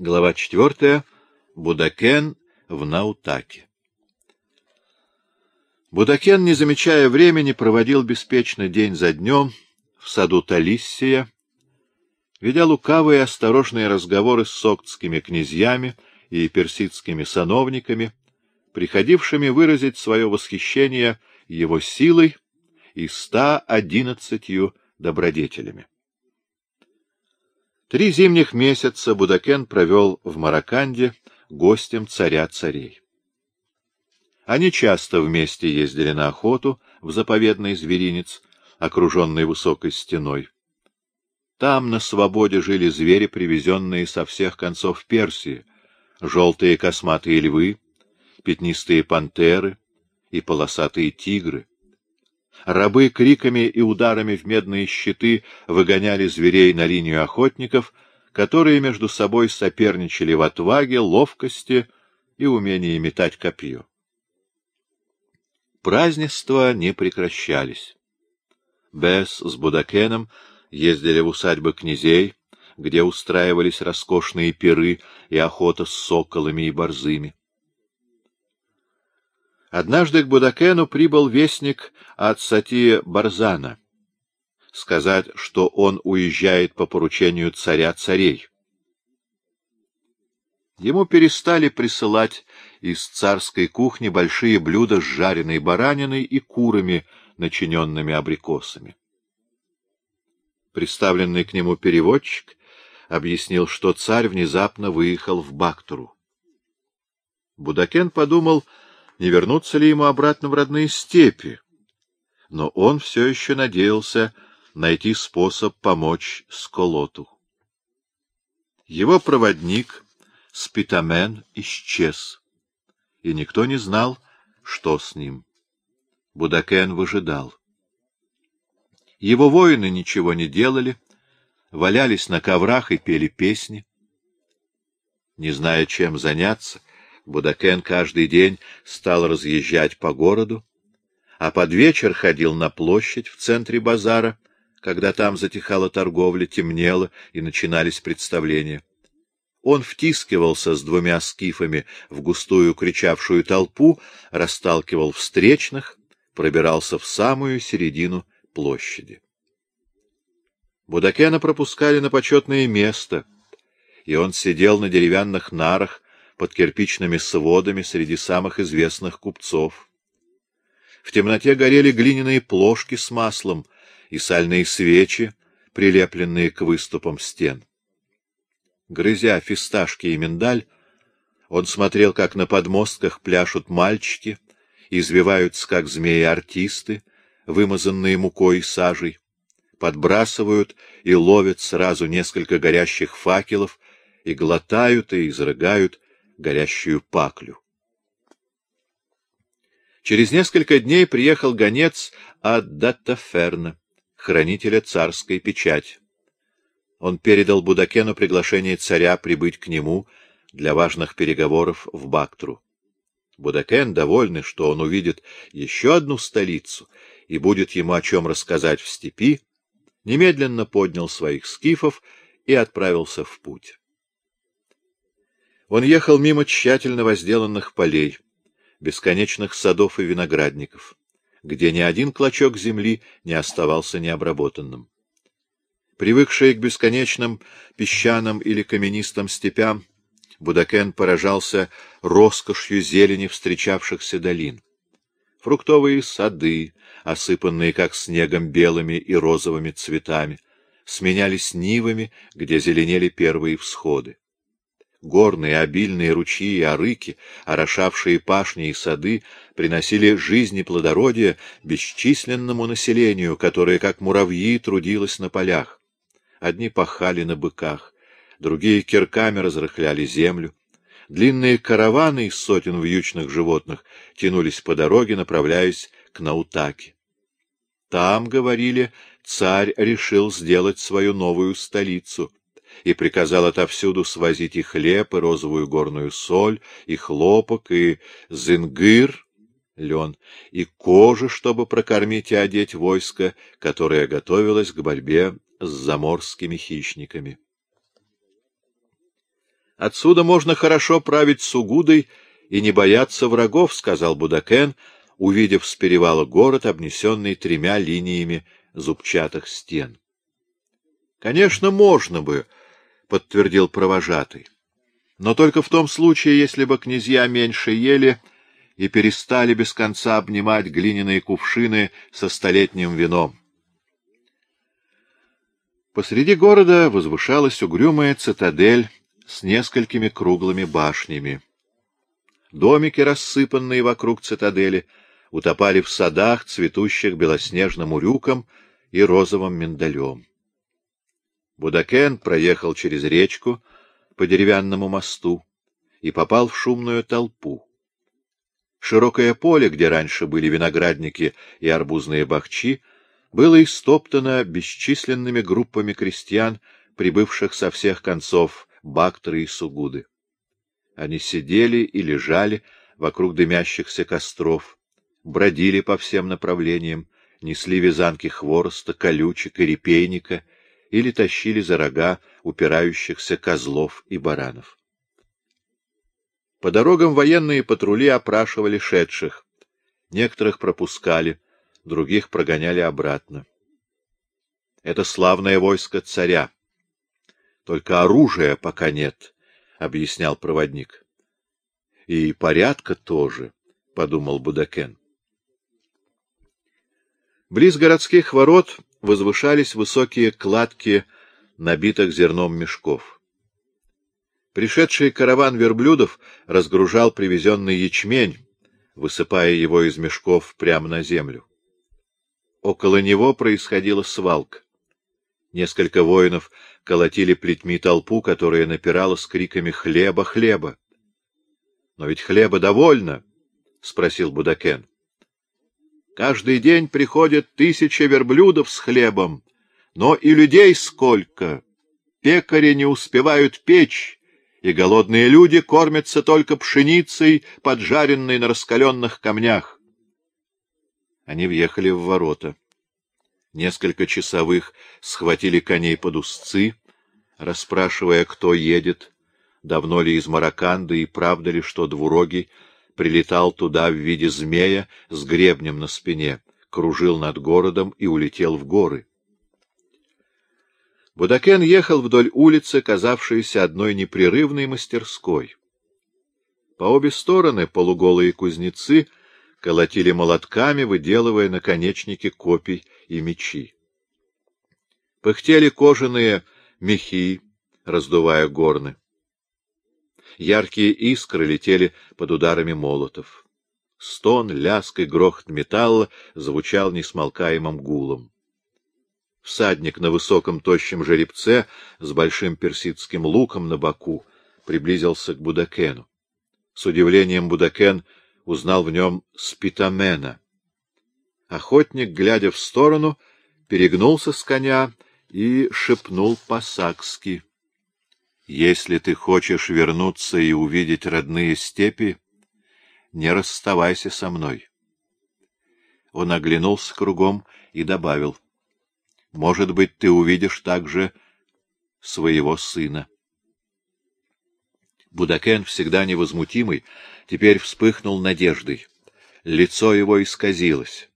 Глава четвертая. Будакен в Наутаке. Будакен, не замечая времени, проводил беспечно день за днем в саду Талиссия, ведя лукавые осторожные разговоры с соктскими князьями и персидскими сановниками, приходившими выразить свое восхищение его силой и ста одиннадцатью добродетелями. Три зимних месяца Будакен провел в Мараканде гостем царя царей. Они часто вместе ездили на охоту в заповедный зверинец, окруженный высокой стеной. Там на свободе жили звери, привезенные со всех концов Персии, желтые косматые львы, пятнистые пантеры и полосатые тигры. Рабы криками и ударами в медные щиты выгоняли зверей на линию охотников, которые между собой соперничали в отваге, ловкости и умении метать копье. Празднества не прекращались. Бесс с Будакеном ездили в усадьбы князей, где устраивались роскошные пиры и охота с соколами и борзыми. Однажды к Будакену прибыл вестник от Сати Барзана сказать, что он уезжает по поручению царя-царей. Ему перестали присылать из царской кухни большие блюда с жареной бараниной и курами, начиненными абрикосами. Представленный к нему переводчик объяснил, что царь внезапно выехал в Бактуру. Будакен подумал, не вернуться ли ему обратно в родные степи, но он все еще надеялся найти способ помочь Сколоту. Его проводник, Спитамен, исчез и никто не знал, что с ним. Будакен выжидал. Его воины ничего не делали, валялись на коврах и пели песни. Не зная, чем заняться, Будакен каждый день стал разъезжать по городу, а под вечер ходил на площадь в центре базара, когда там затихала торговля, темнело и начинались представления. Он втискивался с двумя скифами в густую кричавшую толпу, расталкивал встречных, пробирался в самую середину площади. Будакена пропускали на почетное место, и он сидел на деревянных нарах под кирпичными сводами среди самых известных купцов. В темноте горели глиняные плошки с маслом и сальные свечи, прилепленные к выступам стен. Грызя фисташки и миндаль, он смотрел, как на подмостках пляшут мальчики, извиваются, как змеи-артисты, вымазанные мукой и сажей, подбрасывают и ловят сразу несколько горящих факелов и глотают и изрыгают горящую паклю. Через несколько дней приехал гонец от Даттаферна, хранителя царской печати он передал Будакену приглашение царя прибыть к нему для важных переговоров в Бактру. Будакен, довольный, что он увидит еще одну столицу и будет ему о чем рассказать в степи, немедленно поднял своих скифов и отправился в путь. Он ехал мимо тщательно возделанных полей, бесконечных садов и виноградников, где ни один клочок земли не оставался необработанным. Привыкший к бесконечным песчаным или каменистым степям, Будакен поражался роскошью зелени встречавшихся долин. Фруктовые сады, осыпанные как снегом белыми и розовыми цветами, сменялись нивами, где зеленели первые всходы. Горные обильные ручьи и арыки, орошавшие пашни и сады, приносили жизнь и плодородие бесчисленному населению, которое, как муравьи, трудилось на полях. Одни пахали на быках, другие кирками разрыхляли землю. Длинные караваны из сотен вьючных животных тянулись по дороге, направляясь к Наутаке. Там, говорили, царь решил сделать свою новую столицу и приказал отовсюду свозить и хлеб, и розовую горную соль, и хлопок, и зингыр, лен, и кожи, чтобы прокормить и одеть войско, которое готовилось к борьбе с заморскими хищниками. Отсюда можно хорошо править Сугудой и не бояться врагов, — сказал Будакен, увидев с перевала город, обнесенный тремя линиями зубчатых стен. — Конечно, можно бы, — подтвердил провожатый, — но только в том случае, если бы князья меньше ели и перестали без конца обнимать глиняные кувшины со столетним вином. Посреди города возвышалась угрюмая цитадель с несколькими круглыми башнями. Домики, рассыпанные вокруг цитадели, утопали в садах, цветущих белоснежным урюком и розовым миндалем. Будакен проехал через речку по деревянному мосту и попал в шумную толпу. Широкое поле, где раньше были виноградники и арбузные бахчи, было истоптано бесчисленными группами крестьян, прибывших со всех концов Бактры и Сугуды. Они сидели и лежали вокруг дымящихся костров, бродили по всем направлениям, несли вязанки хвороста, колючек и репейника или тащили за рога упирающихся козлов и баранов. По дорогам военные патрули опрашивали шедших. Некоторых пропускали, других прогоняли обратно. Это славное войско царя. Только оружия пока нет, — объяснял проводник. — И порядка тоже, — подумал Будакен. Близ городских ворот возвышались высокие кладки набитых зерном мешков. Пришедший караван верблюдов разгружал привезенный ячмень, высыпая его из мешков прямо на землю. Около него происходила свалка. Несколько воинов колотили плетьми толпу, которая напирала с криками «Хлеба, хлеба!» — Но ведь хлеба довольно, — спросил Будакен. — Каждый день приходят тысячи верблюдов с хлебом, но и людей сколько. Пекари не успевают печь, и голодные люди кормятся только пшеницей, поджаренной на раскаленных камнях. Они въехали в ворота. Несколько часовых схватили коней под узцы, расспрашивая, кто едет, давно ли из Мараканды и правда ли, что двурогий прилетал туда в виде змея с гребнем на спине, кружил над городом и улетел в горы. Будакен ехал вдоль улицы, казавшейся одной непрерывной мастерской. По обе стороны полуголые кузнецы колотили молотками, выделывая наконечники копий и мечи. Пыхтели кожаные мехи, раздувая горны. Яркие искры летели под ударами молотов. Стон, ляск и грохот металла звучал несмолкаемым гулом. Всадник на высоком тощем жеребце с большим персидским луком на боку приблизился к Будакену. С удивлением Будакен узнал в нем спитамена — Охотник, глядя в сторону, перегнулся с коня и шепнул по-сакски. — Если ты хочешь вернуться и увидеть родные степи, не расставайся со мной. Он оглянулся кругом и добавил. — Может быть, ты увидишь также своего сына. Будакен, всегда невозмутимый, теперь вспыхнул надеждой. Лицо его исказилось.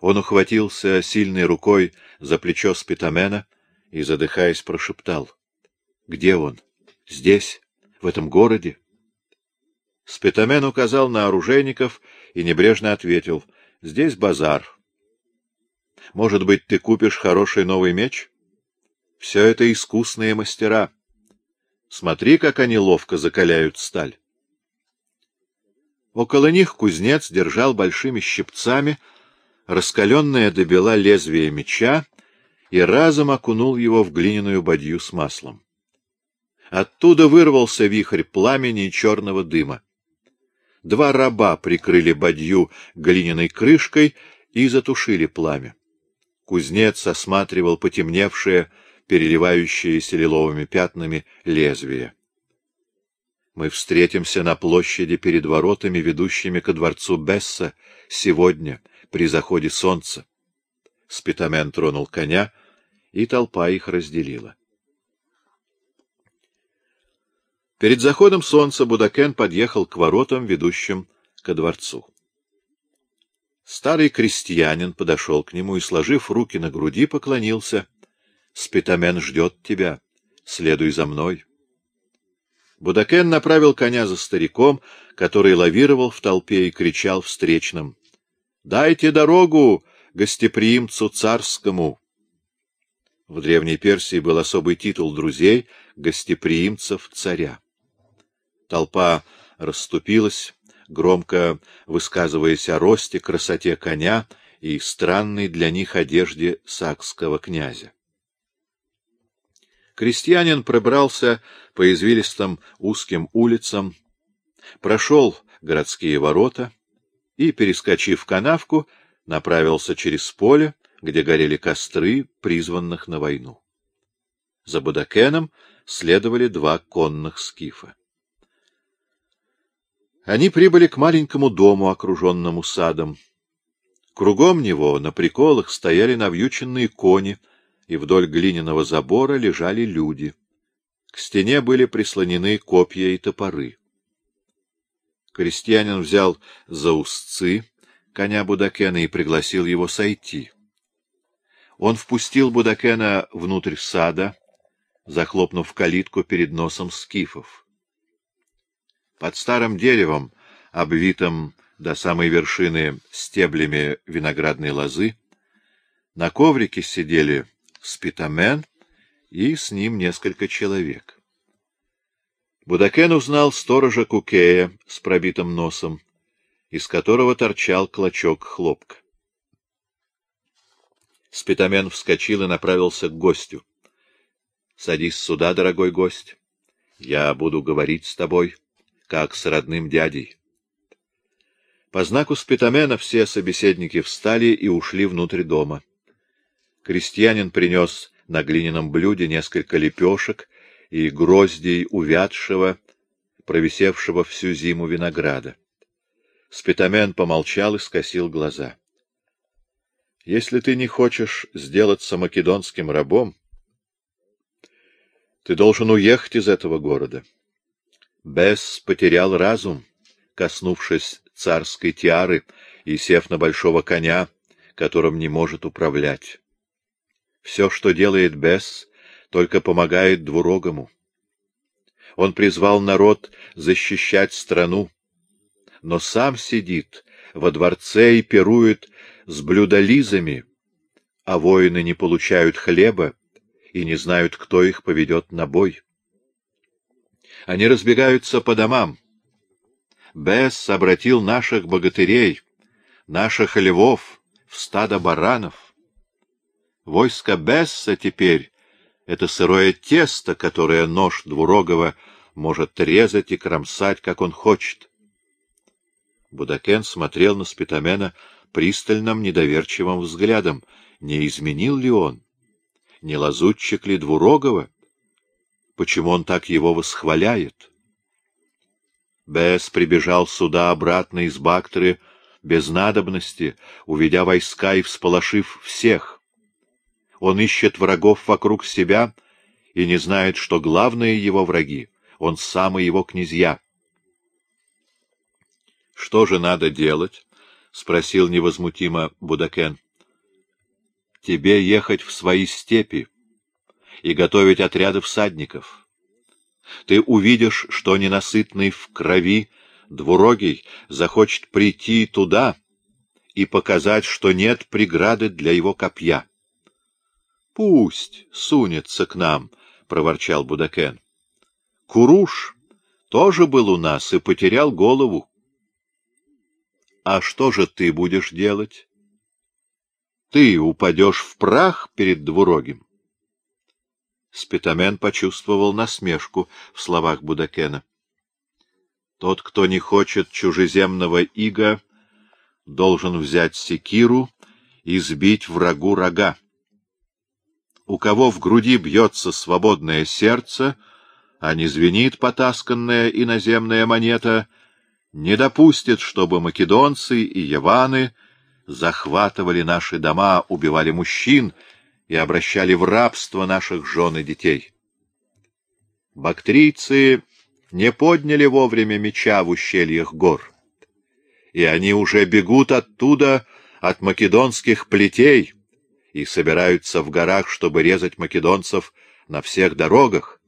Он ухватился сильной рукой за плечо Спитамена и, задыхаясь, прошептал. — Где он? Здесь? В этом городе? Спитамен указал на оружейников и небрежно ответил. — Здесь базар. — Может быть, ты купишь хороший новый меч? Все это искусные мастера. Смотри, как они ловко закаляют сталь. Около них кузнец держал большими щипцами — раскаленное до бела лезвие меча и разом окунул его в глиняную бадью с маслом. Оттуда вырвался вихрь пламени и черного дыма. Два раба прикрыли бадью глиняной крышкой и затушили пламя. Кузнец осматривал потемневшее, переливающееся лиловыми пятнами лезвие. Мы встретимся на площади перед воротами, ведущими ко дворцу Бесса, сегодня, при заходе солнца. Спитамен тронул коня, и толпа их разделила. Перед заходом солнца Будакен подъехал к воротам, ведущим ко дворцу. Старый крестьянин подошел к нему и, сложив руки на груди, поклонился. — Спитамен ждет тебя. Следуй за мной. Будакен направил коня за стариком, который лавировал в толпе и кричал встречным. — Дайте дорогу гостеприимцу царскому! В Древней Персии был особый титул друзей — гостеприимцев царя. Толпа расступилась, громко высказываясь о росте, красоте коня и странной для них одежде сакского князя. Крестьянин пробрался по извилистым узким улицам, прошел городские ворота и, перескочив канавку, направился через поле, где горели костры, призванных на войну. За Будакеном следовали два конных скифа. Они прибыли к маленькому дому, окруженному садом. Кругом него на приколах стояли навьюченные кони, и вдоль глиняного забора лежали люди. К стене были прислонены копья и топоры. Крестьянин взял за узцы коня Будакена и пригласил его сойти. Он впустил Будакена внутрь сада, захлопнув калитку перед носом скифов. Под старым деревом, обвитым до самой вершины стеблями виноградной лозы, на коврике сидели спитамен и с ним несколько человек. Будакен узнал сторожа Кукея с пробитым носом, из которого торчал клочок хлопка. Спитамен вскочил и направился к гостю. — Садись сюда, дорогой гость. Я буду говорить с тобой, как с родным дядей. По знаку Спитамена все собеседники встали и ушли внутрь дома. Крестьянин принес на глиняном блюде несколько лепешек и гроздей увядшего, провисевшего всю зиму винограда. Спитамен помолчал и скосил глаза. — Если ты не хочешь сделаться македонским рабом, ты должен уехать из этого города. Бес потерял разум, коснувшись царской тиары и сев на большого коня, которым не может управлять. Все, что делает Бесс, только помогает двурогому. Он призвал народ защищать страну, но сам сидит во дворце и пирует с блюдолизами, а воины не получают хлеба и не знают, кто их поведет на бой. Они разбегаются по домам. Бесс обратил наших богатырей, наших львов в стадо баранов. Войско Бесса теперь — это сырое тесто, которое нож двурогого может резать и кромсать, как он хочет. Будакен смотрел на Спитамена пристальным, недоверчивым взглядом. Не изменил ли он? Не лазутчик ли двурогого? Почему он так его восхваляет? Бесс прибежал сюда обратно из Бактры без надобности, уведя войска и всполошив всех. Он ищет врагов вокруг себя и не знает, что главные его враги — он сам и его князья. — Что же надо делать? — спросил невозмутимо Будакен. — Тебе ехать в свои степи и готовить отряды всадников. Ты увидишь, что ненасытный в крови двурогий захочет прийти туда и показать, что нет преграды для его копья. — Пусть сунется к нам, — проворчал Будакен. — Куруш тоже был у нас и потерял голову. — А что же ты будешь делать? — Ты упадешь в прах перед двурогим. Спитамен почувствовал насмешку в словах Будакена. Тот, кто не хочет чужеземного ига, должен взять секиру и сбить врагу рога у кого в груди бьется свободное сердце, а не звенит потасканная иноземная монета, не допустит, чтобы македонцы и яваны захватывали наши дома, убивали мужчин и обращали в рабство наших жен и детей. Бактрийцы не подняли вовремя меча в ущельях гор. И они уже бегут оттуда, от македонских плетей, и собираются в горах, чтобы резать македонцев на всех дорогах.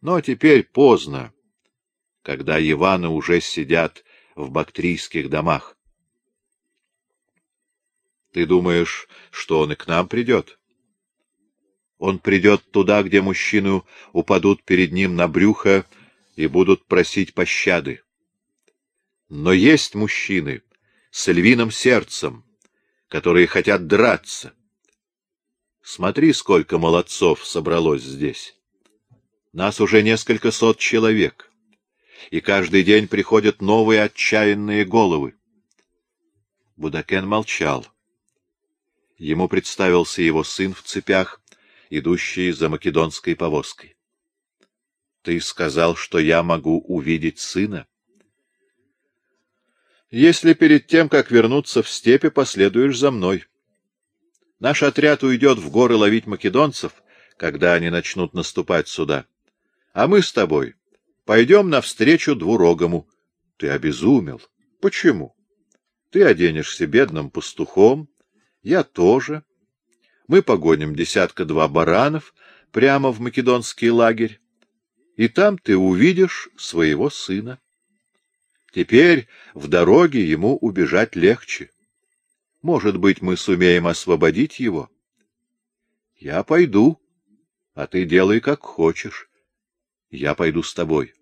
Но теперь поздно, когда Иваны уже сидят в бактрийских домах. Ты думаешь, что он и к нам придет? Он придет туда, где мужчины упадут перед ним на брюхо и будут просить пощады. Но есть мужчины с львиным сердцем, которые хотят драться. Смотри, сколько молодцов собралось здесь. Нас уже несколько сот человек, и каждый день приходят новые отчаянные головы. Будакен молчал. Ему представился его сын в цепях, идущий за македонской повозкой. — Ты сказал, что я могу увидеть сына? — Если перед тем, как вернуться в степи, последуешь за мной. Наш отряд уйдет в горы ловить македонцев, когда они начнут наступать сюда. А мы с тобой пойдем навстречу двурогому. Ты обезумел. Почему? Ты оденешься бедным пастухом, я тоже. Мы погоним десятка-два баранов прямо в македонский лагерь, и там ты увидишь своего сына. Теперь в дороге ему убежать легче. Может быть, мы сумеем освободить его? Я пойду, а ты делай, как хочешь. Я пойду с тобой.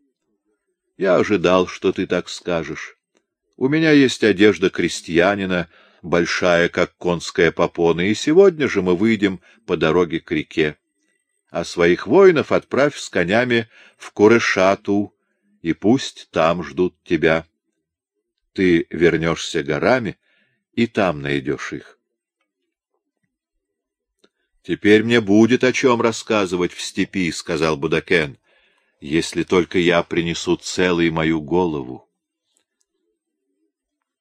Я ожидал, что ты так скажешь. У меня есть одежда крестьянина, большая, как конская попона, и сегодня же мы выйдем по дороге к реке. А своих воинов отправь с конями в Курышату, и пусть там ждут тебя. Ты вернешься горами, и там найдешь их. — Теперь мне будет о чем рассказывать в степи, — сказал Будакен, — если только я принесу целый мою голову.